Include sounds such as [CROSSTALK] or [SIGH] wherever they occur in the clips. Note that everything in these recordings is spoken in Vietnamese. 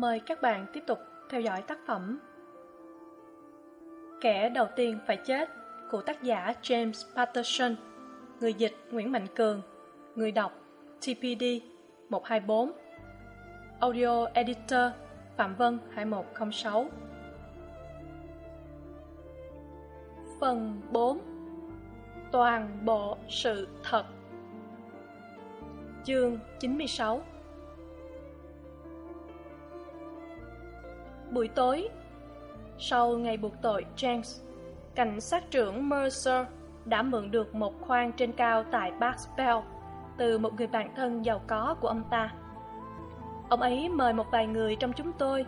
Mời các bạn tiếp tục theo dõi tác phẩm Kẻ đầu tiên phải chết của tác giả James Patterson, Người dịch Nguyễn Mạnh Cường, Người đọc TPD 124 Audio Editor Phạm Vân 2106 Phần 4 Toàn bộ sự thật. Chương 96 Buổi tối Sau ngày buộc tội James Cảnh sát trưởng Mercer đã mượn được một khoang trên cao tại Baxbell từ một người bạn thân giàu có của ông ta. Ông ấy mời một vài người trong chúng tôi,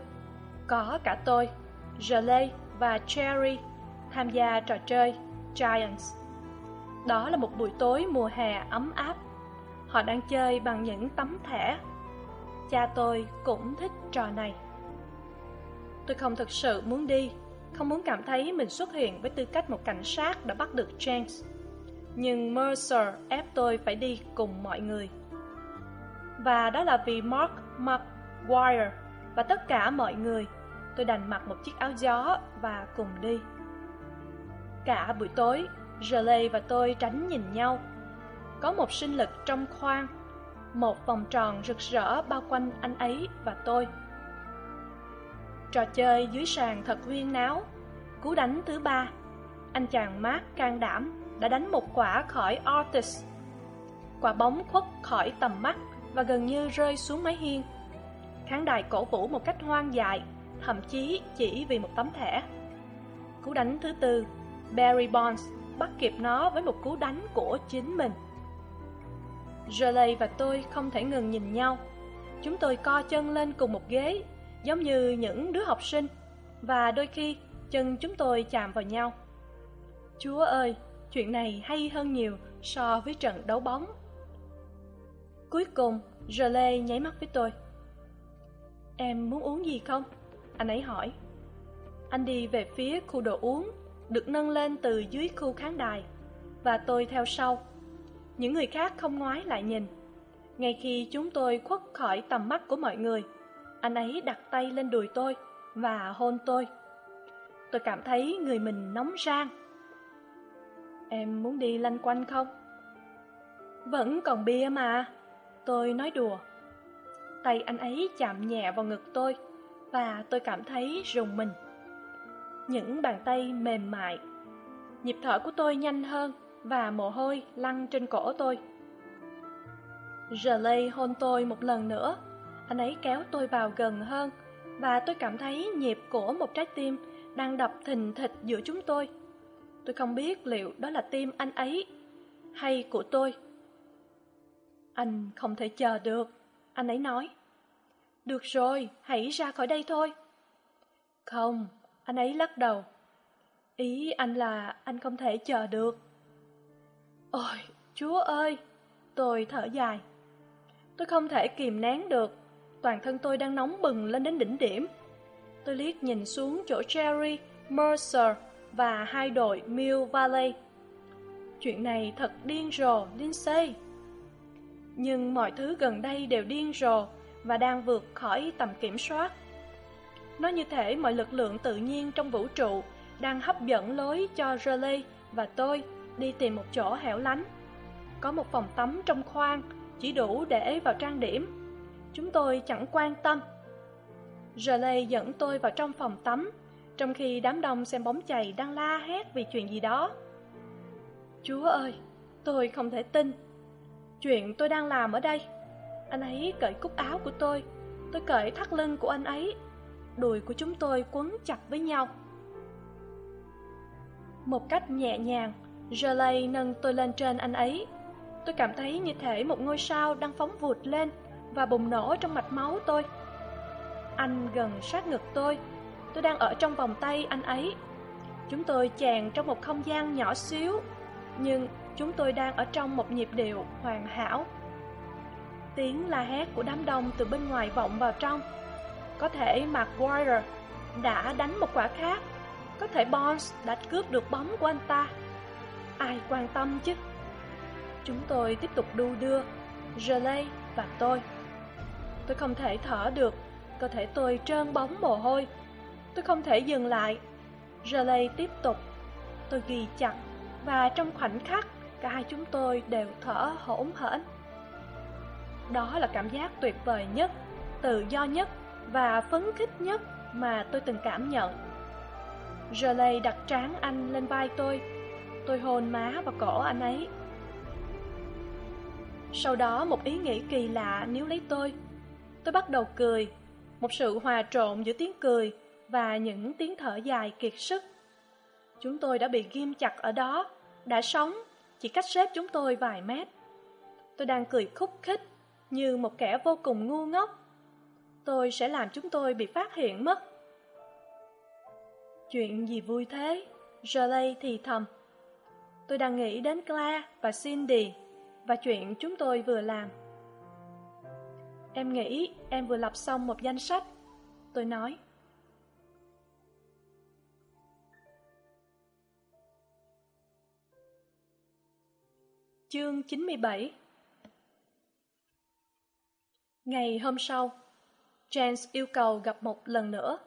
có cả tôi, Jolie và Cherry, tham gia trò chơi Giants. Đó là một buổi tối mùa hè ấm áp. Họ đang chơi bằng những tấm thẻ. Cha tôi cũng thích trò này. Tôi không thực sự muốn đi, không muốn cảm thấy mình xuất hiện với tư cách một cảnh sát đã bắt được James. Nhưng Mercer ép tôi phải đi cùng mọi người. Và đó là vì Mark McGuire và tất cả mọi người. Tôi đành mặc một chiếc áo gió và cùng đi. Cả buổi tối, Jolie và tôi tránh nhìn nhau. Có một sinh lực trong khoang, một vòng tròn rực rỡ bao quanh anh ấy và tôi. Trò chơi dưới sàn thật huyên náo. Cú đánh thứ ba, anh chàng mát can đảm đã đánh một quả khỏi ortiz Quả bóng khuất khỏi tầm mắt và gần như rơi xuống mái hiên. Khán đài cổ vũ một cách hoang dại, thậm chí chỉ vì một tấm thẻ. Cú đánh thứ tư, Barry Bonds bắt kịp nó với một cú đánh của chính mình. Jolie và tôi không thể ngừng nhìn nhau. Chúng tôi co chân lên cùng một ghế, giống như những đứa học sinh, và đôi khi chân chúng tôi chạm vào nhau. Chúa ơi, chuyện này hay hơn nhiều so với trận đấu bóng. Cuối cùng, Jolie nháy mắt với tôi. Em muốn uống gì không? Anh ấy hỏi. Anh đi về phía khu đồ uống, được nâng lên từ dưới khu khán đài, và tôi theo sau. Những người khác không ngoái lại nhìn. Ngay khi chúng tôi khuất khỏi tầm mắt của mọi người, anh ấy đặt tay lên đùi tôi và hôn tôi. Tôi cảm thấy người mình nóng rang. Em muốn đi lanh quanh không? Vẫn còn bia mà. Tôi nói đùa. Tay anh ấy chạm nhẹ vào ngực tôi và tôi cảm thấy rùng mình. Những bàn tay mềm mại. Nhịp thở của tôi nhanh hơn và mồ hôi lăn trên cổ tôi. Jolie hôn tôi một lần nữa. Anh ấy kéo tôi vào gần hơn và tôi cảm thấy nhịp của một trái tim đang đập thình thịch giữa chúng tôi. Tôi không biết liệu đó là tim anh ấy hay của tôi. Anh không thể chờ được, anh ấy nói. Được rồi, hãy ra khỏi đây thôi. Không, anh ấy lắc đầu. Ý anh là anh không thể chờ được. Ôi, Chúa ơi! Tôi thở dài. Tôi không thể kìm nén được. Toàn thân tôi đang nóng bừng lên đến đỉnh điểm. Tôi liếc nhìn xuống chỗ Jerry, Mercer và hai đội Mill Valley. Chuyện này thật điên rồ, Lindsay. Nhưng mọi thứ gần đây đều điên rồ và đang vượt khỏi tầm kiểm soát. Nó như thể mọi lực lượng tự nhiên trong vũ trụ đang hấp dẫn lối cho Raleigh và tôi đi tìm một chỗ hẻo lánh. Có một phòng tắm trong khoang, chỉ đủ để vào trang điểm. Chúng tôi chẳng quan tâm. Raleigh dẫn tôi vào trong phòng tắm, trong khi đám đông xem bóng chày đang la hét vì chuyện gì đó. Chúa ơi, tôi không thể tin. Chuyện tôi đang làm ở đây. Anh ấy cởi cúc áo của tôi, tôi cởi thắt lưng của anh ấy. Đùi của chúng tôi quấn chặt với nhau. Một cách nhẹ nhàng, Jolie nâng tôi lên trên anh ấy. Tôi cảm thấy như thể một ngôi sao đang phóng vụt lên và bùng nổ trong mạch máu tôi. Anh gần sát ngực tôi. Tôi đang ở trong vòng tay anh ấy. Chúng tôi chàng trong một không gian nhỏ xíu, nhưng chúng tôi đang ở trong một nhịp điệu hoàn hảo. Tiếng la hét của đám đông từ bên ngoài vọng vào trong. Có thể Maguire đã đánh một quả khác. Có thể Bonds đã cướp được bóng của anh ta. Ai quan tâm chứ? Chúng tôi tiếp tục đu đưa, Jolie và tôi. Tôi không thể thở được, cơ thể tôi trơn bóng mồ hôi. Tôi không thể dừng lại. Raleigh tiếp tục. Tôi ghi chặt, và trong khoảnh khắc, cả hai chúng tôi đều thở hổn hển. Đó là cảm giác tuyệt vời nhất, tự do nhất và phấn khích nhất mà tôi từng cảm nhận. Raleigh đặt trán anh lên vai tôi. Tôi hôn má và cổ anh ấy. Sau đó một ý nghĩ kỳ lạ níu lấy tôi. Tôi bắt đầu cười, một sự hòa trộn giữa tiếng cười và những tiếng thở dài kiệt sức. Chúng tôi đã bị ghim chặt ở đó, đã sống, chỉ cách xếp chúng tôi vài mét. Tôi đang cười khúc khích, như một kẻ vô cùng ngu ngốc. Tôi sẽ làm chúng tôi bị phát hiện mất. Chuyện gì vui thế? Jolie thì thầm. Tôi đang nghĩ đến Claire và Cindy và chuyện chúng tôi vừa làm. Em nghĩ em vừa lập xong một danh sách. Tôi nói. Chương 97 Ngày hôm sau, James yêu cầu gặp một lần nữa.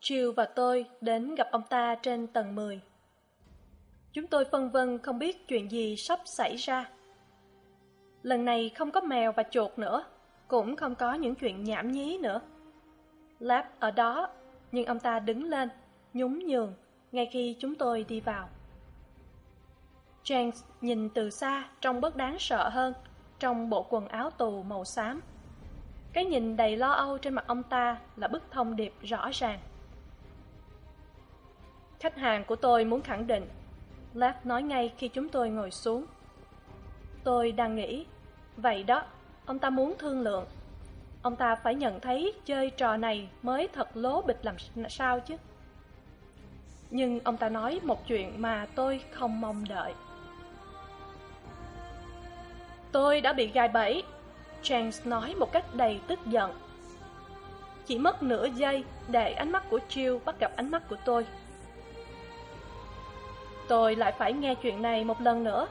Jill và tôi đến gặp ông ta trên tầng 10. Chúng tôi phân vân không biết chuyện gì sắp xảy ra. Lần này không có mèo và chuột nữa, cũng không có những chuyện nhảm nhí nữa. Lab ở đó, nhưng ông ta đứng lên, nhún nhường, ngay khi chúng tôi đi vào. James nhìn từ xa trông bớt đáng sợ hơn, trong bộ quần áo tù màu xám. Cái nhìn đầy lo âu trên mặt ông ta là bức thông điệp rõ ràng. Khách hàng của tôi muốn khẳng định, Lab nói ngay khi chúng tôi ngồi xuống. Tôi đang nghĩ, vậy đó, ông ta muốn thương lượng. Ông ta phải nhận thấy chơi trò này mới thật lố bịch làm sao chứ. Nhưng ông ta nói một chuyện mà tôi không mong đợi. Tôi đã bị gai bẫy, James nói một cách đầy tức giận. Chỉ mất nửa giây để ánh mắt của Jill bắt gặp ánh mắt của tôi. Tôi lại phải nghe chuyện này một lần nữa,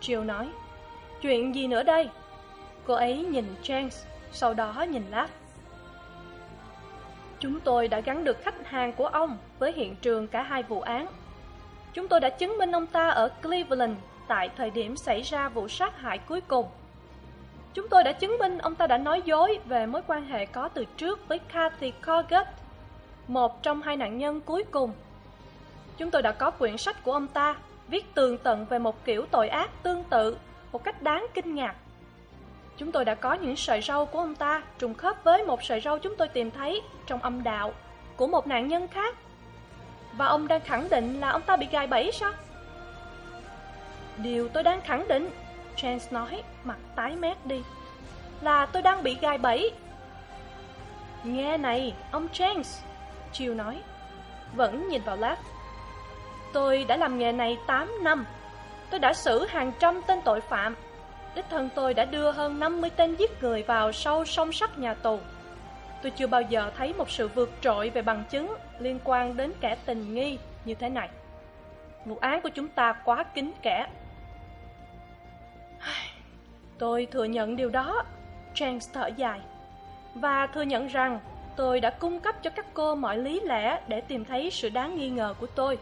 Jill nói. Chuyện gì nữa đây? Cô ấy nhìn James, sau đó nhìn Lab. Chúng tôi đã gắn được khách hàng của ông với hiện trường cả hai vụ án. Chúng tôi đã chứng minh ông ta ở Cleveland tại thời điểm xảy ra vụ sát hại cuối cùng. Chúng tôi đã chứng minh ông ta đã nói dối về mối quan hệ có từ trước với Kathy Corgett, một trong hai nạn nhân cuối cùng. Chúng tôi đã có quyển sách của ông ta, viết tường tận về một kiểu tội ác tương tự, một cách đáng kinh ngạc. Chúng tôi đã có những sợi râu của ông ta trùng khớp với một sợi râu chúng tôi tìm thấy trong âm đạo của một nạn nhân khác. Và ông đang khẳng định là ông ta bị gài bẫy sao? Điều tôi đang khẳng định, Chance nói, mặt tái mét đi, là tôi đang bị gài bẫy. Nghe này, ông Chance, Chill nói, vẫn nhìn vào lát Tôi đã làm nghề này 8 năm. Tôi đã xử hàng trăm tên tội phạm. Đích thân tôi đã đưa hơn 50 tên giết người vào sâu song sắt nhà tù. Tôi chưa bao giờ thấy một sự vượt trội về bằng chứng liên quan đến kẻ tình nghi như thế này. Vụ án của chúng ta quá kín kẽ. Tôi thừa nhận điều đó, James thở dài. Và thừa nhận rằng tôi đã cung cấp cho các cô mọi lý lẽ để tìm thấy sự đáng nghi ngờ của tôi.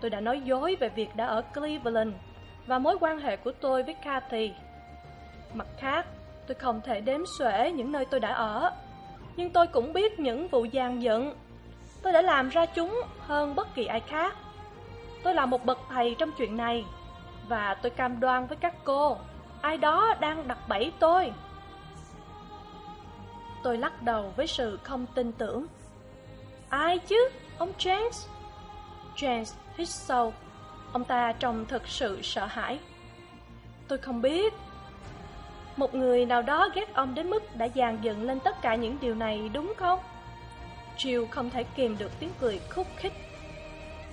Tôi đã nói dối về việc đã ở Cleveland và mối quan hệ của tôi với Kathy. Mặt khác, tôi không thể đếm xuể những nơi tôi đã ở. Nhưng tôi cũng biết những vụ gian dựng. Tôi đã làm ra chúng hơn bất kỳ ai khác. Tôi là một bậc thầy trong chuyện này. Và tôi cam đoan với các cô, ai đó đang đặt bẫy tôi. Tôi lắc đầu với sự không tin tưởng. Ai chứ, ông James? James hít sâu. Ông ta trông thật sự sợ hãi. Tôi không biết. Một người nào đó ghét ông đến mức đã dàn dựng lên tất cả những điều này đúng không? Jill không thể kìm được tiếng cười khúc khích.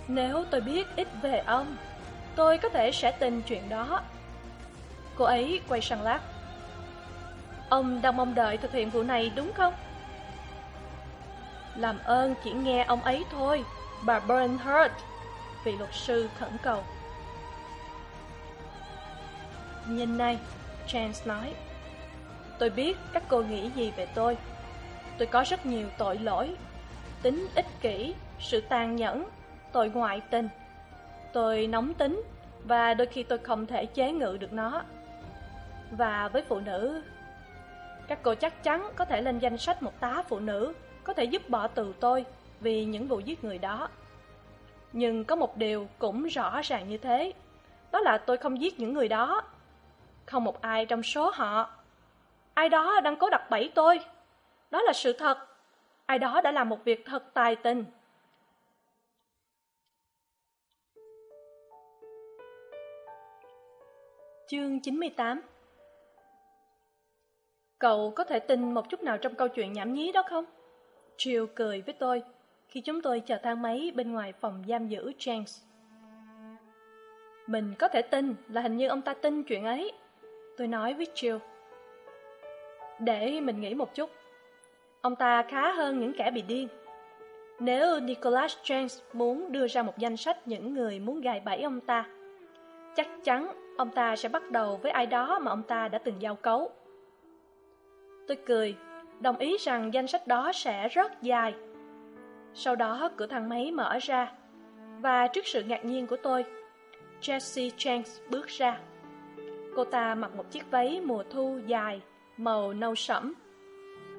Nếu tôi biết ít về ông, tôi có thể sẽ tin chuyện đó. Cô ấy quay sang lát. Ông đang mong đợi thực hiện vụ này đúng không? Làm ơn chỉ nghe ông ấy thôi, bà Bernhardt vị luật sư khẩn cầu. Nhìn này, Chance nói, tôi biết các cô nghĩ gì về tôi. tôi có rất nhiều tội lỗi tính ích kỷ sự tàn nhẫn tội ngoại tình tôi nóng tính và đôi khi tôi không thể chế ngự được nó và với phụ nữ các cô chắc chắn có thể lên danh sách một tá phụ nữ có thể giúp bỏ từ tôi vì những vụ giết người đó nhưng có một điều cũng rõ ràng như thế. Đó là tôi không giết những người đó. Không một ai trong số họ. Ai đó đang cố đặt bẫy tôi. Đó là sự thật. Ai đó đã làm một việc thật tài tình. Chương chín mươi tám. Cậu có thể tin một chút nào trong câu chuyện nhảm nhí đó không? Triều cười với tôi khi chúng tôi chờ thang máy bên ngoài phòng giam giữ James. Mình có thể tin là hình như ông ta tin chuyện ấy. Tôi nói với Jill. Để mình nghĩ một chút. Ông ta khá hơn những kẻ bị điên. Nếu Nicholas James muốn đưa ra một danh sách những người muốn gài bẫy ông ta, chắc chắn ông ta sẽ bắt đầu với ai đó mà ông ta đã từng giao cấu. Tôi cười, đồng ý rằng danh sách đó sẽ rất dài sau đó cửa thang máy mở ra. Và trước sự ngạc nhiên của tôi, jessie Jenks bước ra. Cô ta mặc một chiếc váy mùa thu dài, màu nâu sẫm.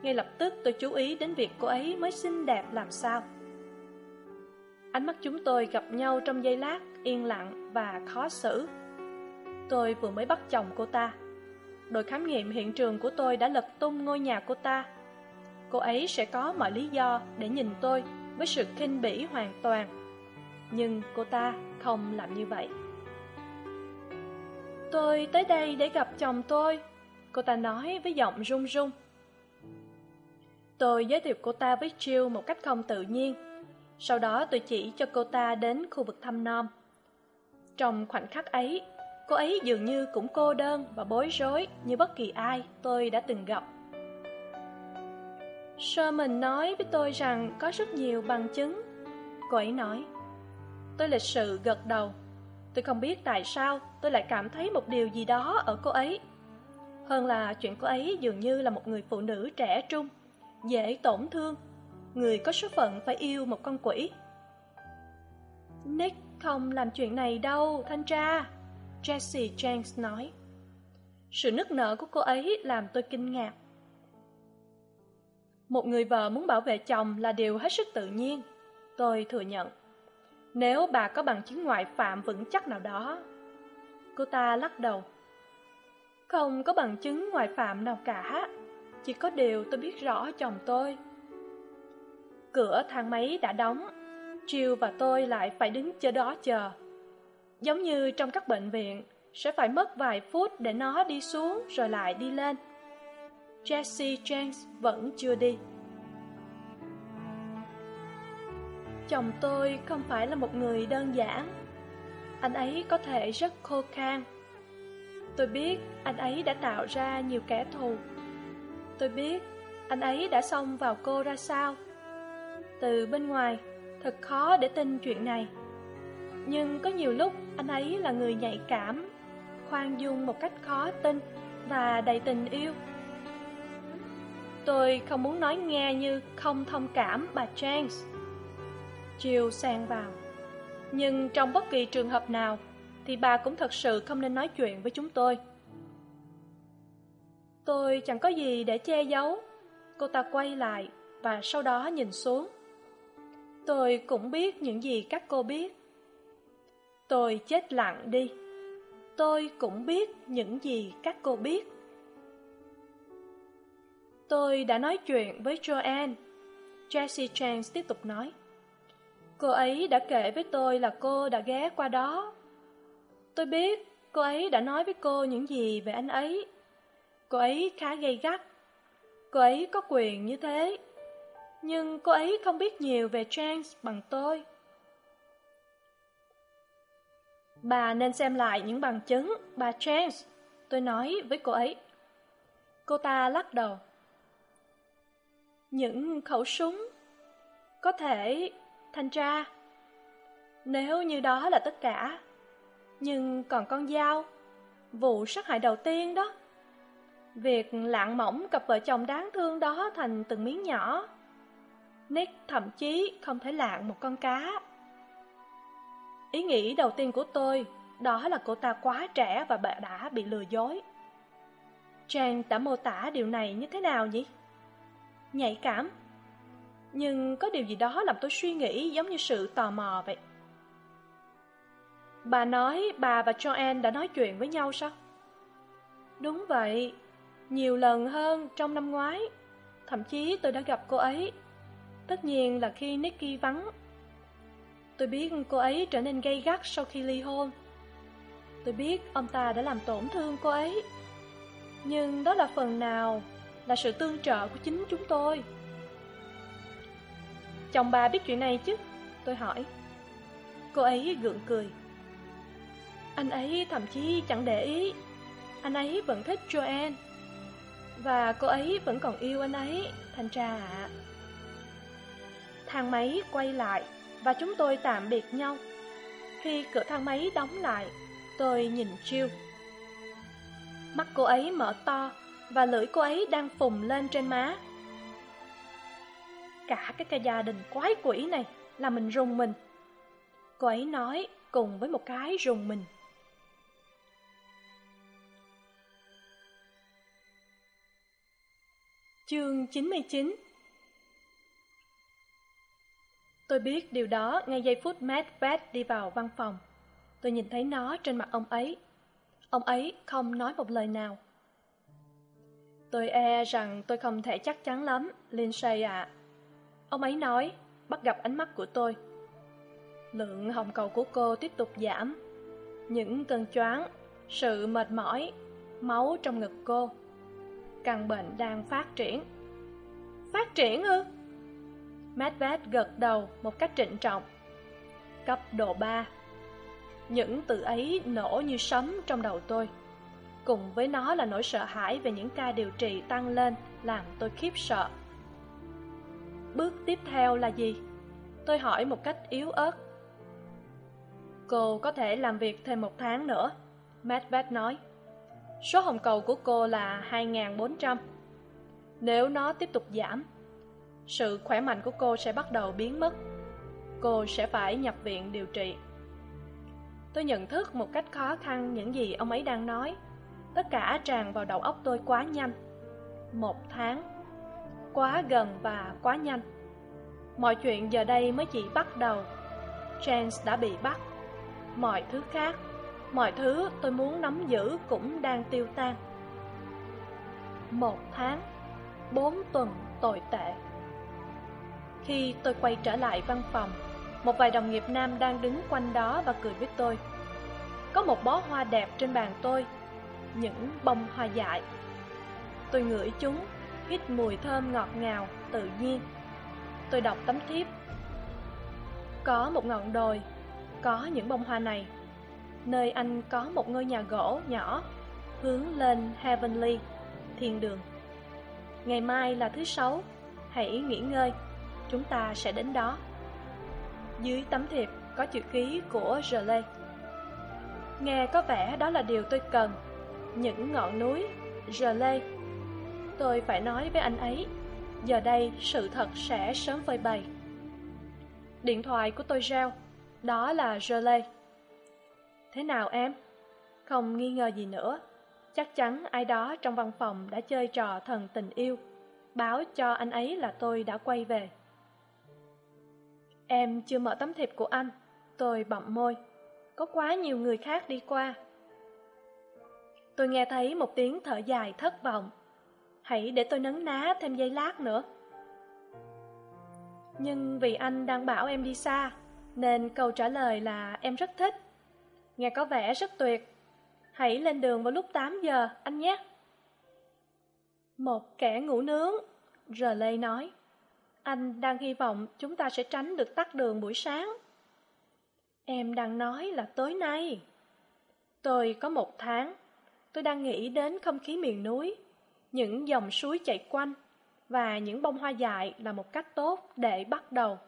Ngay lập tức tôi chú ý đến việc cô ấy mới xinh đẹp làm sao. Ánh mắt chúng tôi gặp nhau trong giây lát, yên lặng và khó xử. Tôi vừa mới bắt chồng cô ta. Đội khám nghiệm hiện trường của tôi đã lật tung ngôi nhà cô ta. Cô ấy sẽ có mọi lý do để nhìn tôi với sự khinh bỉ hoàn toàn. Nhưng cô ta không làm như vậy. Tôi tới đây để gặp chồng tôi, cô ta nói với giọng run run. Tôi giới thiệu cô ta với jill một cách không tự nhiên. Sau đó tôi chỉ cho cô ta đến khu vực thăm nom trong khoảnh khắc ấy, cô ấy dường như cũng cô đơn và bối rối như bất kỳ ai tôi đã từng gặp. Sherman nói với tôi rằng có rất nhiều bằng chứng. Cô ấy nói. Tôi lịch sự gật đầu. Tôi không biết tại sao tôi lại cảm thấy một điều gì đó ở cô ấy. Hơn là chuyện cô ấy dường như là một người phụ nữ trẻ trung, dễ tổn thương, người có số phận phải yêu một con quỷ. Nick không làm chuyện này đâu, thanh tra, Jesse James nói. Sự nức nở của cô ấy làm tôi kinh ngạc một người vợ muốn bảo vệ chồng là điều hết sức tự nhiên. Tôi thừa nhận. Nếu bà có bằng chứng ngoại phạm vững chắc nào đó. Cô ta lắc đầu. Không có bằng chứng ngoại phạm nào cả. Chỉ có điều tôi biết rõ chồng tôi. Cửa thang máy đã đóng. Jill và tôi lại phải đứng chờ đó chờ. Giống như trong các bệnh viện, sẽ phải mất vài phút để nó đi xuống rồi lại đi lên. Jesse James vẫn chưa đi. Chồng tôi không phải là một người đơn giản. Anh ấy có thể rất khô khan. Tôi biết anh ấy đã tạo ra nhiều kẻ thù. Tôi biết anh ấy đã xông vào cô ra sao. Từ bên ngoài, thật khó để tin chuyện này. Nhưng có nhiều lúc anh ấy là người nhạy cảm, khoan dung một cách khó tin và đầy tình yêu. Tôi không muốn nói nghe như không thông cảm bà James. Jill sang vào. Nhưng trong bất kỳ trường hợp nào, thì bà cũng thật sự không nên nói chuyện với chúng tôi. Tôi chẳng có gì để che giấu. Cô ta quay lại và sau đó nhìn xuống. Tôi cũng biết những gì các cô biết. Tôi chết lặng đi. Tôi cũng biết những gì các cô biết. Tôi đã nói chuyện với Joanne. Jessie Chance tiếp tục nói. Cô ấy đã kể với tôi là cô đã ghé qua đó. Tôi biết cô ấy đã nói với cô những gì về anh ấy. Cô ấy khá gay gắt. Cô ấy có quyền như thế. Nhưng cô ấy không biết nhiều về Chance bằng tôi. Bà nên xem lại những bằng chứng, bà Chance. Tôi nói với cô ấy. Cô ta lắc đầu những khẩu súng có thể thanh tra nếu như đó là tất cả, nhưng còn con dao, vụ sát hại đầu tiên đó, việc lạng mỏng cặp vợ chồng đáng thương đó thành từng miếng nhỏ, nick thậm chí không thể lạng một con cá. Ý nghĩ đầu tiên của tôi, đó là cô ta quá trẻ và bà đã bị lừa dối. Trang đã mô tả điều này như thế nào nhỉ? Nhạy cảm. Nhưng có điều gì đó làm tôi suy nghĩ giống như sự tò mò vậy. Bà nói bà và joanne đã nói chuyện với nhau sao? Đúng vậy, nhiều lần hơn trong năm ngoái. Thậm chí tôi đã gặp cô ấy. Tất nhiên là khi nicky vắng. Tôi biết cô ấy trở nên gay gắt sau khi ly hôn. Tôi biết ông ta đã làm tổn thương cô ấy. Nhưng đó là phần nào là sự tương trợ của chính chúng tôi. Chồng bà biết chuyện này chứ? Tôi hỏi. Cô ấy gượng cười. Anh ấy thậm chí chẳng để ý. Anh ấy vẫn thích joanne. Và cô ấy vẫn còn yêu anh ấy thanh tra ạ. Thang máy quay lại và chúng tôi tạm biệt nhau. Khi cửa thang máy đóng lại, tôi nhìn chiêu mắt cô ấy mở to và lưỡi cô ấy đang phùng lên trên má. Cả cái ca gia đình quái quỷ này là mình rùng mình. Cô ấy nói cùng với một cái rùng mình. Chương chín mươi chín. Tôi biết điều đó ngay giây phút matt vet đi vào văn phòng. Tôi nhìn thấy nó trên mặt ông ấy. Ông ấy không nói một lời nào tôi e rằng tôi không thể chắc chắn lắm lindsay ạ. Ông ấy nói, bắt gặp ánh mắt của tôi. Lượng hồng cầu của cô tiếp tục giảm. Những cơn choáng, sự mệt mỏi, máu trong ngực cô. Căn bệnh đang phát triển. Phát triển ư? Medved gật đầu một cách trịnh trọng. Cấp độ ba. Những từ ấy nổ như sấm trong đầu tôi cùng với nó là nỗi sợ hãi về những ca điều trị tăng lên, làm tôi khiếp sợ. Bước tiếp theo là gì? Tôi hỏi một cách yếu ớt. Cô có thể làm việc thêm một tháng nữa medved nói. Số hồng cầu của cô là hai bốn trăm. Nếu nó tiếp tục giảm, sự khỏe mạnh của cô sẽ bắt đầu biến mất. Cô sẽ phải nhập viện điều trị. Tôi nhận thức một cách khó khăn những gì ông ấy đang nói tất cả tràn vào đầu óc tôi quá nhanh. Một tháng. Quá gần và quá nhanh. Mọi chuyện giờ đây mới chỉ bắt đầu. Chance đã bị bắt. Mọi thứ khác, mọi thứ tôi muốn nắm giữ cũng đang tiêu tan. Một tháng. Bốn tuần tồi tệ. Khi tôi quay trở lại văn phòng, một vài đồng nghiệp nam đang đứng quanh đó và cười với tôi. Có một bó hoa đẹp trên bàn tôi những bông hoa dại. Tôi ngửi chúng, hít mùi thơm ngọt ngào, tự nhiên. Tôi đọc tấm thiếp. Có một ngọn đồi, có những bông hoa này. Nơi anh có một ngôi nhà gỗ nhỏ, hướng lên heavenly, thiên đường. Ngày mai là thứ sáu, hãy nghỉ ngơi, chúng ta sẽ đến đó. Dưới tấm thiệp có chữ ký của Raleigh. Nghe có vẻ đó là điều tôi cần những ngọn núi Raleigh tôi phải nói với anh ấy, giờ đây sự thật sẽ sớm phơi bày. Điện thoại của tôi reo, đó là Raleigh thế nào em? Không nghi ngờ gì nữa. Chắc chắn ai đó trong văn phòng đã chơi trò thần tình yêu, báo cho anh ấy là tôi đã quay về. Em chưa mở tấm thiệp của anh, tôi bậm môi. Có quá nhiều người khác đi qua tôi nghe thấy một tiếng thở dài thất vọng. Hãy để tôi nấn ná thêm giây lát nữa. Nhưng vì anh đang bảo em đi xa, nên câu trả lời là em rất thích. Nghe có vẻ rất tuyệt. Hãy lên đường vào lúc tám giờ, anh nhé. Một kẻ ngủ nướng rờ lê nói. Anh đang hy vọng chúng ta sẽ tránh được tắt đường buổi sáng. Em đang nói là tối nay. Tôi có một tháng tôi đang nghĩ đến không khí miền núi, những dòng suối chảy quanh và những bông hoa dại là một cách tốt để bắt đầu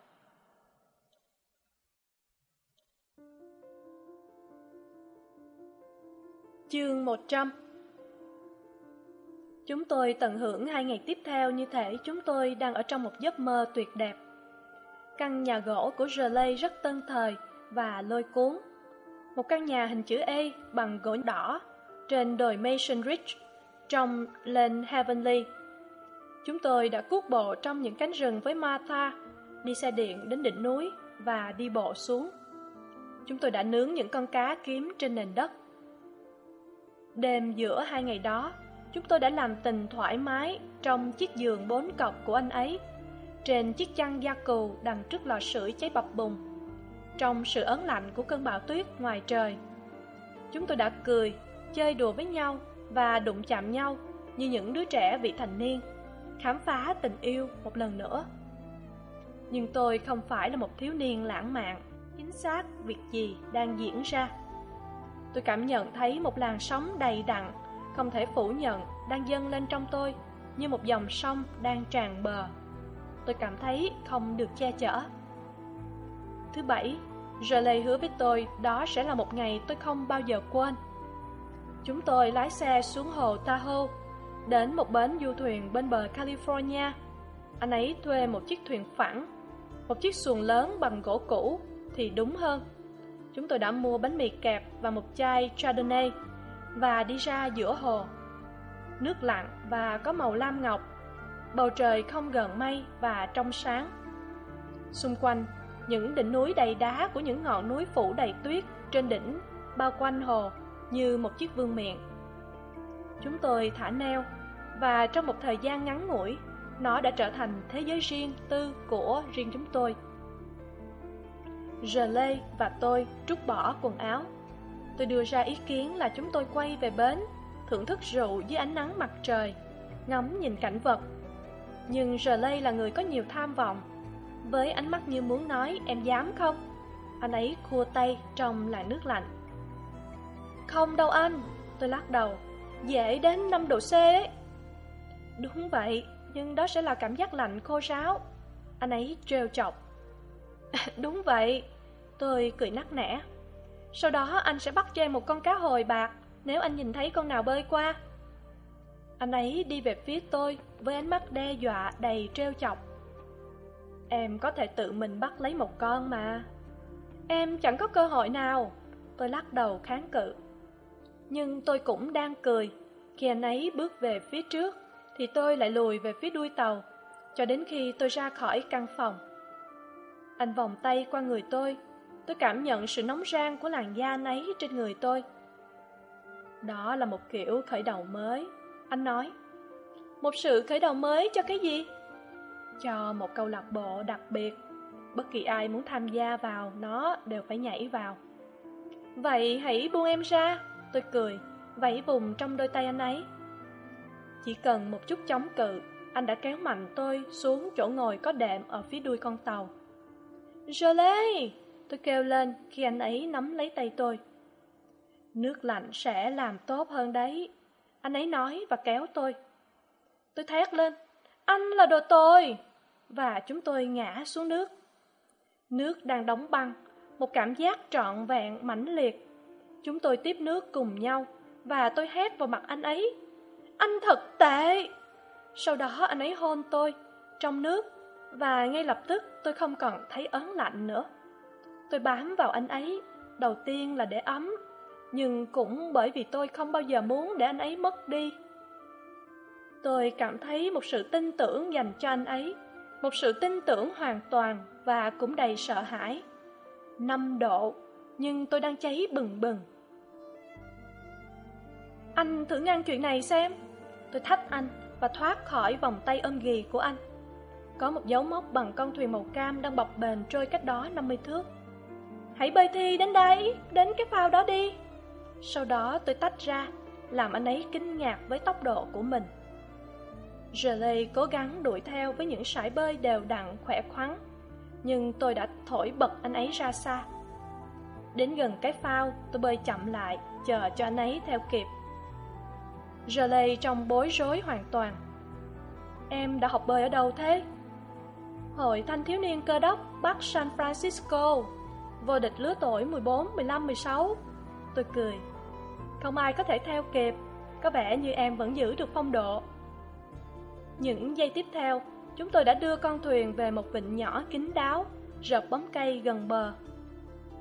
chương một trăm Chúng tôi tận hưởng hai ngày tiếp theo như thể chúng tôi đang ở trong một giấc mơ tuyệt đẹp. Căn nhà gỗ của Shirley rất tân thời và lôi cuốn. Một căn nhà hình chữ E bằng gỗ đỏ trên đồi Mason Ridge trong lên Heavenly. Chúng tôi đã cuốc bộ trong những cánh rừng với Martha, đi xe điện đến đỉnh núi và đi bộ xuống. Chúng tôi đã nướng những con cá kiếm trên nền đất. Đêm giữa hai ngày đó, chúng tôi đã làm tình thoải mái trong chiếc giường bốn cọc của anh ấy, trên chiếc chăn da cừu đằng trước lò sưởi cháy bập bùng, trong sự ớn lạnh của cơn bão tuyết ngoài trời. Chúng tôi đã cười, chơi đùa với nhau và đụng chạm nhau như những đứa trẻ vị thành niên, khám phá tình yêu một lần nữa. Nhưng tôi không phải là một thiếu niên lãng mạn, chính xác việc gì đang diễn ra. Tôi cảm nhận thấy một làn sóng đầy đặn, không thể phủ nhận, đang dâng lên trong tôi như một dòng sông đang tràn bờ. Tôi cảm thấy không được che chở. Thứ bảy, Jolie hứa với tôi đó sẽ là một ngày tôi không bao giờ quên. Chúng tôi lái xe xuống hồ Tahoe, đến một bến du thuyền bên bờ California. Anh ấy thuê một chiếc thuyền phẳng, một chiếc xuồng lớn bằng gỗ cũ thì đúng hơn. Chúng tôi đã mua bánh mì kẹp và một chai Chardonnay và đi ra giữa hồ. Nước lặng và có màu lam ngọc, bầu trời không gần mây và trong sáng. Xung quanh, những đỉnh núi đầy đá của những ngọn núi phủ đầy tuyết trên đỉnh bao quanh hồ như một chiếc vương miện. Chúng tôi thả neo và trong một thời gian ngắn ngủi, nó đã trở thành thế giới riêng tư của riêng chúng tôi. rờ Lê và tôi trút bỏ quần áo. Tôi đưa ra ý kiến là chúng tôi quay về bến, thưởng thức rượu dưới ánh nắng mặt trời, ngắm nhìn cảnh vật. Nhưng rờ Lê là người có nhiều tham vọng. Với ánh mắt như muốn nói em dám không? Anh ấy khua tay trong làn nước lạnh. Không đâu anh, tôi lắc đầu. Dễ đến 5 độ C ấy. Đúng vậy, nhưng đó sẽ là cảm giác lạnh khô ráo. Anh ấy trêu chọc. [LAUGHS] Đúng vậy, tôi cười nắc nẻ. Sau đó anh sẽ bắt cho em một con cá hồi bạc nếu anh nhìn thấy con nào bơi qua. Anh ấy đi về phía tôi với ánh mắt đe dọa đầy trêu chọc. Em có thể tự mình bắt lấy một con mà. Em chẳng có cơ hội nào. Tôi lắc đầu kháng cự. Nhưng tôi cũng đang cười. Khi anh ấy bước về phía trước, thì tôi lại lùi về phía đuôi tàu, cho đến khi tôi ra khỏi căn phòng. Anh vòng tay qua người tôi, tôi cảm nhận sự nóng rang của làn da ấy trên người tôi. Đó là một kiểu khởi đầu mới, anh nói. Một sự khởi đầu mới cho cái gì? Cho một câu lạc bộ đặc biệt. Bất kỳ ai muốn tham gia vào nó đều phải nhảy vào. Vậy hãy buông em ra, tôi cười, vẫy vùng trong đôi tay anh ấy. Chỉ cần một chút chống cự, anh đã kéo mạnh tôi xuống chỗ ngồi có đệm ở phía đuôi con tàu. Jolie! Tôi kêu lên khi anh ấy nắm lấy tay tôi. Nước lạnh sẽ làm tốt hơn đấy. Anh ấy nói và kéo tôi. Tôi thét lên. Anh là đồ tôi Và chúng tôi ngã xuống nước. Nước đang đóng băng, một cảm giác trọn vẹn mãnh liệt. Chúng tôi tiếp nước cùng nhau và tôi hét vào mặt anh ấy. Anh thật tệ! Sau đó anh ấy hôn tôi, trong nước và ngay lập tức tôi không còn thấy ớn lạnh nữa. Tôi bám vào anh ấy, đầu tiên là để ấm, nhưng cũng bởi vì tôi không bao giờ muốn để anh ấy mất đi. Tôi cảm thấy một sự tin tưởng dành cho anh ấy, một sự tin tưởng hoàn toàn và cũng đầy sợ hãi. Năm độ, nhưng tôi đang cháy bừng bừng. Anh thử ngăn chuyện này xem. Tôi thách anh và thoát khỏi vòng tay ôm ghì của anh. Có một dấu mốc bằng con thuyền màu cam đang bọc bềnh trôi cách đó 50 thước. Hãy bơi thi đến đây, đến cái phao đó đi. Sau đó tôi tách ra, làm anh ấy kinh ngạc với tốc độ của mình. Jolie cố gắng đuổi theo với những sải bơi đều đặn khỏe khoắn, nhưng tôi đã thổi bật anh ấy ra xa. Đến gần cái phao, tôi bơi chậm lại, chờ cho anh ấy theo kịp. Jolie trong bối rối hoàn toàn. Em đã học bơi ở đâu thế? Hội Thanh thiếu niên cơ đốc Bắc San Francisco Vô địch lứa tuổi 14, 15, 16 Tôi cười Không ai có thể theo kịp Có vẻ như em vẫn giữ được phong độ những giây tiếp theo chúng tôi đã đưa con thuyền về một vịnh nhỏ kín đáo rợp bóng cây gần bờ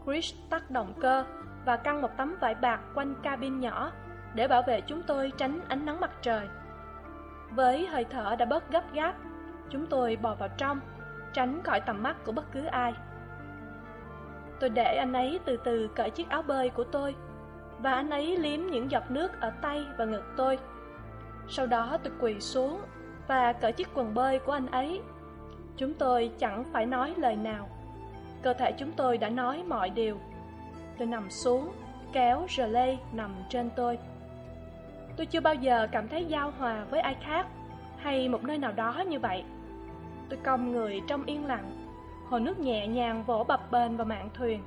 chris tắt động cơ và căng một tấm vải bạc quanh cabin nhỏ để bảo vệ chúng tôi tránh ánh nắng mặt trời. Với hơi thở đã bớt gấp gáp, chúng tôi bò vào trong, tránh khỏi tầm mắt của bất cứ ai. Tôi để anh ấy từ từ cởi chiếc áo bơi của tôi và anh ấy liếm những giọt nước ở tay và ngực tôi. Sau đó tôi quỳ xuống và cởi chiếc quần bơi của anh ấy. Chúng tôi chẳng phải nói lời nào cơ thể chúng tôi đã nói mọi điều. Tôi nằm xuống, kéo rờ lê nằm trên tôi. Tôi chưa bao giờ cảm thấy giao hòa với ai khác, hay một nơi nào đó như vậy. Tôi cong người trong yên lặng, hồ nước nhẹ nhàng vỗ bập bềnh vào mạn thuyền.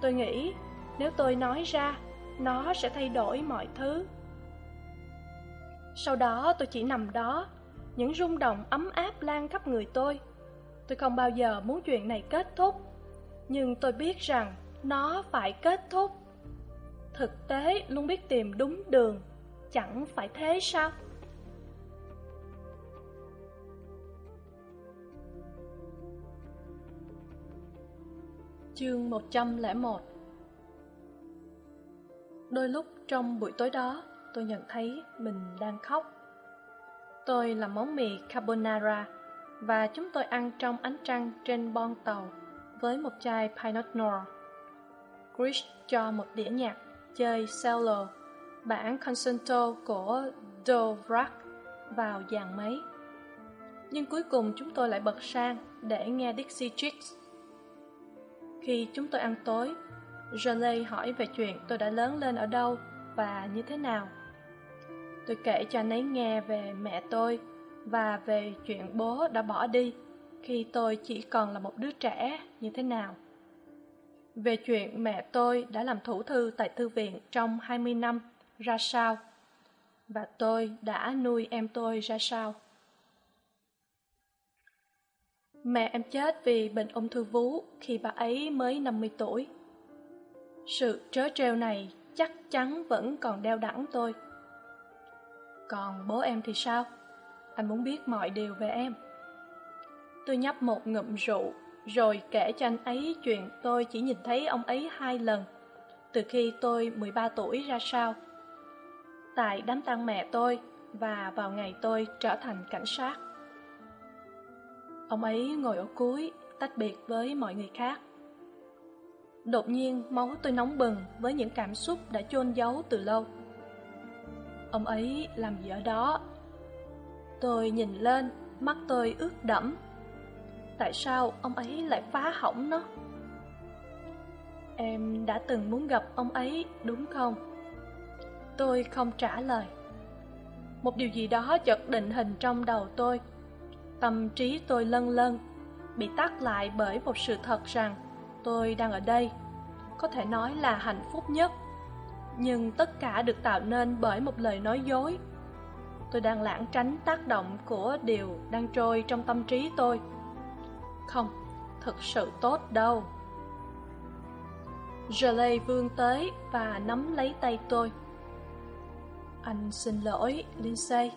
Tôi nghĩ nếu tôi nói ra, nó sẽ thay đổi mọi thứ. Sau đó tôi chỉ nằm đó, những rung động ấm áp lan khắp người tôi. Tôi không bao giờ muốn chuyện này kết thúc nhưng tôi biết rằng nó phải kết thúc. Thực tế luôn biết tìm đúng đường, chẳng phải thế sao? Chương một trăm lẻ một. Đôi lúc trong buổi tối đó, tôi nhận thấy mình đang khóc. Tôi làm món mì carbonara và chúng tôi ăn trong ánh trăng trên bon tàu với một chai pinot noir. Chris cho một đĩa nhạc chơi cello, bản concerto của dvorak vào dàn máy. Nhưng cuối cùng chúng tôi lại bật sang để nghe dixie chicks. Khi chúng tôi ăn tối Jolie hỏi về chuyện tôi đã lớn lên ở đâu và như thế nào. Tôi kể cho anh ấy nghe về mẹ tôi và về chuyện bố đã bỏ đi khi tôi chỉ còn là một đứa trẻ, như thế nào? Về chuyện mẹ tôi đã làm thủ thư tại thư viện trong hai mươi năm ra sao? Và tôi đã nuôi em tôi ra sao? Mẹ em chết vì bệnh ung thư vú khi bà ấy mới năm mươi tuổi. Sự trớ trêu này chắc chắn vẫn còn đeo đẳng tôi. Còn bố em thì sao? Anh muốn biết mọi điều về em tôi nhấp một ngụm rượu, rồi kể cho anh ấy chuyện tôi chỉ nhìn thấy ông ấy hai lần, từ khi tôi mười ba tuổi ra sao. Tại đám tang mẹ tôi và vào ngày tôi trở thành cảnh sát. Ông ấy ngồi ở cuối, tách biệt với mọi người khác. Đột nhiên, máu tôi nóng bừng với những cảm xúc đã chôn giấu từ lâu. Ông ấy làm gì ở đó? Tôi nhìn lên, mắt tôi ướt đẫm tại sao ông ấy lại phá hỏng nó? Em đã từng muốn gặp ông ấy, đúng không? Tôi không trả lời. Một điều gì đó chợt định hình trong đầu tôi. Tâm trí tôi lân lân bị tắt lại bởi một sự thật rằng tôi đang ở đây. Có thể nói là hạnh phúc nhất. Nhưng tất cả được tạo nên bởi một lời nói dối. Tôi đang lãng tránh tác động của điều đang trôi trong tâm trí tôi không thực sự tốt đâu. Jolie vươn tới và nắm lấy tay tôi. Anh xin lỗi, lindsay.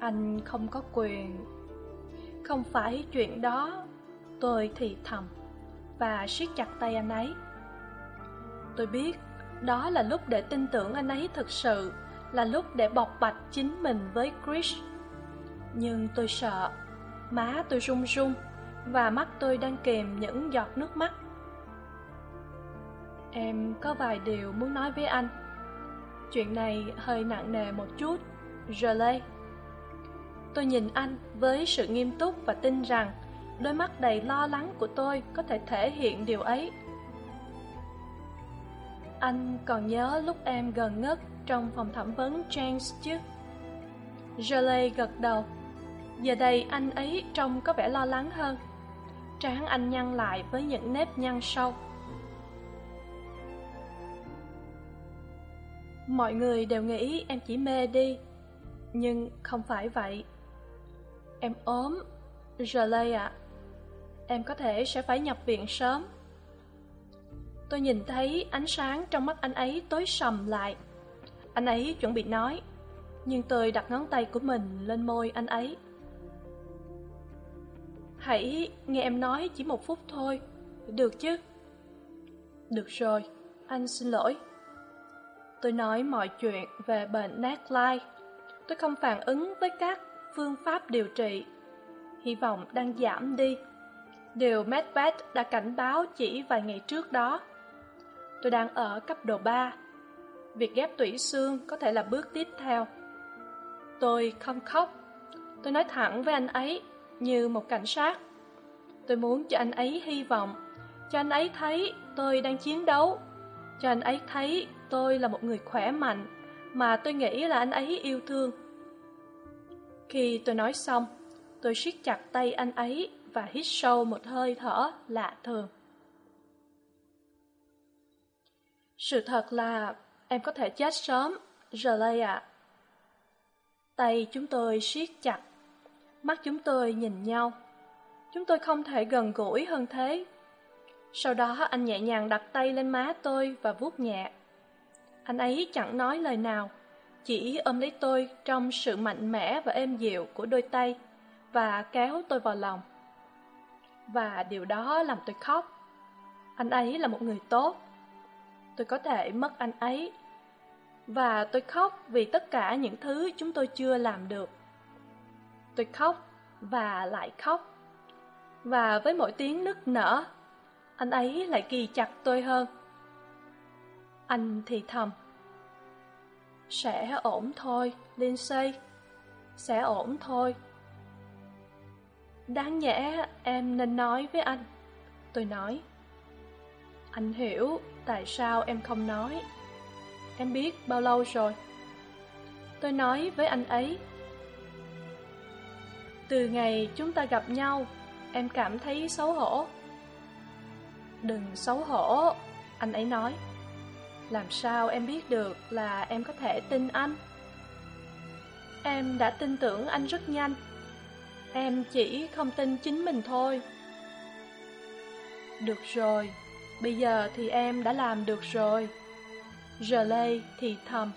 Anh không có quyền. Không phải chuyện đó. Tôi thì thầm và siết chặt tay anh ấy. Tôi biết đó là lúc để tin tưởng anh ấy thực sự, là lúc để bộc bạch chính mình với chris. Nhưng tôi sợ, má tôi run run và mắt tôi đang kèm những giọt nước mắt. Em có vài điều muốn nói với anh. Chuyện này hơi nặng nề một chút Jolie tôi nhìn anh với sự nghiêm túc và tin rằng đôi mắt đầy lo lắng của tôi có thể thể hiện điều ấy. Anh còn nhớ lúc em gần ngất trong phòng thẩm vấn james chứ? Jolie gật đầu. Giờ đây anh ấy trông có vẻ lo lắng hơn trán anh nhăn lại với những nếp nhăn sâu. Mọi người đều nghĩ em chỉ mê đi, nhưng không phải vậy. Em ốm Jolie ạ. Em có thể sẽ phải nhập viện sớm. Tôi nhìn thấy ánh sáng trong mắt anh ấy tối sầm lại. Anh ấy chuẩn bị nói, nhưng tôi đặt ngón tay của mình lên môi anh ấy. Hãy nghe em nói chỉ một phút thôi, được chứ? Được rồi, anh xin lỗi. Tôi nói mọi chuyện về bệnh Neckline. Tôi không phản ứng với các phương pháp điều trị. Hy vọng đang giảm đi. Điều Medved đã cảnh báo chỉ vài ngày trước đó. Tôi đang ở cấp độ 3. Việc ghép tủy xương có thể là bước tiếp theo. Tôi không khóc. Tôi nói thẳng với anh ấy như một cảnh sát. Tôi muốn cho anh ấy hy vọng, cho anh ấy thấy tôi đang chiến đấu, cho anh ấy thấy tôi là một người khỏe mạnh mà tôi nghĩ là anh ấy yêu thương. Khi tôi nói xong, tôi siết chặt tay anh ấy và hít sâu một hơi thở lạ thường. Sự thật là em có thể chết sớm, Riley ạ. Tay chúng tôi siết chặt, mắt chúng tôi nhìn nhau. Chúng tôi không thể gần gũi hơn thế. Sau đó anh nhẹ nhàng đặt tay lên má tôi và vuốt nhẹ. Anh ấy chẳng nói lời nào, chỉ ôm lấy tôi trong sự mạnh mẽ và êm dịu của đôi tay và kéo tôi vào lòng. Và điều đó làm tôi khóc. Anh ấy là một người tốt. Tôi có thể mất anh ấy. Và tôi khóc vì tất cả những thứ chúng tôi chưa làm được. Tôi khóc và lại khóc. Và với mỗi tiếng nức nở, anh ấy lại kỳ chặt tôi hơn. Anh thì thầm. Sẽ ổn thôi, Lindsay. Sẽ ổn thôi. Đáng nhẽ em nên nói với anh. Tôi nói. Anh hiểu tại sao em không nói. Em biết bao lâu rồi. Tôi nói với anh ấy. Từ ngày chúng ta gặp nhau, em cảm thấy xấu hổ. Đừng xấu hổ, anh ấy nói. Làm sao em biết được là em có thể tin anh? Em đã tin tưởng anh rất nhanh. Em chỉ không tin chính mình thôi. Được rồi, bây giờ thì em đã làm được rồi. Giờ lê thì thầm.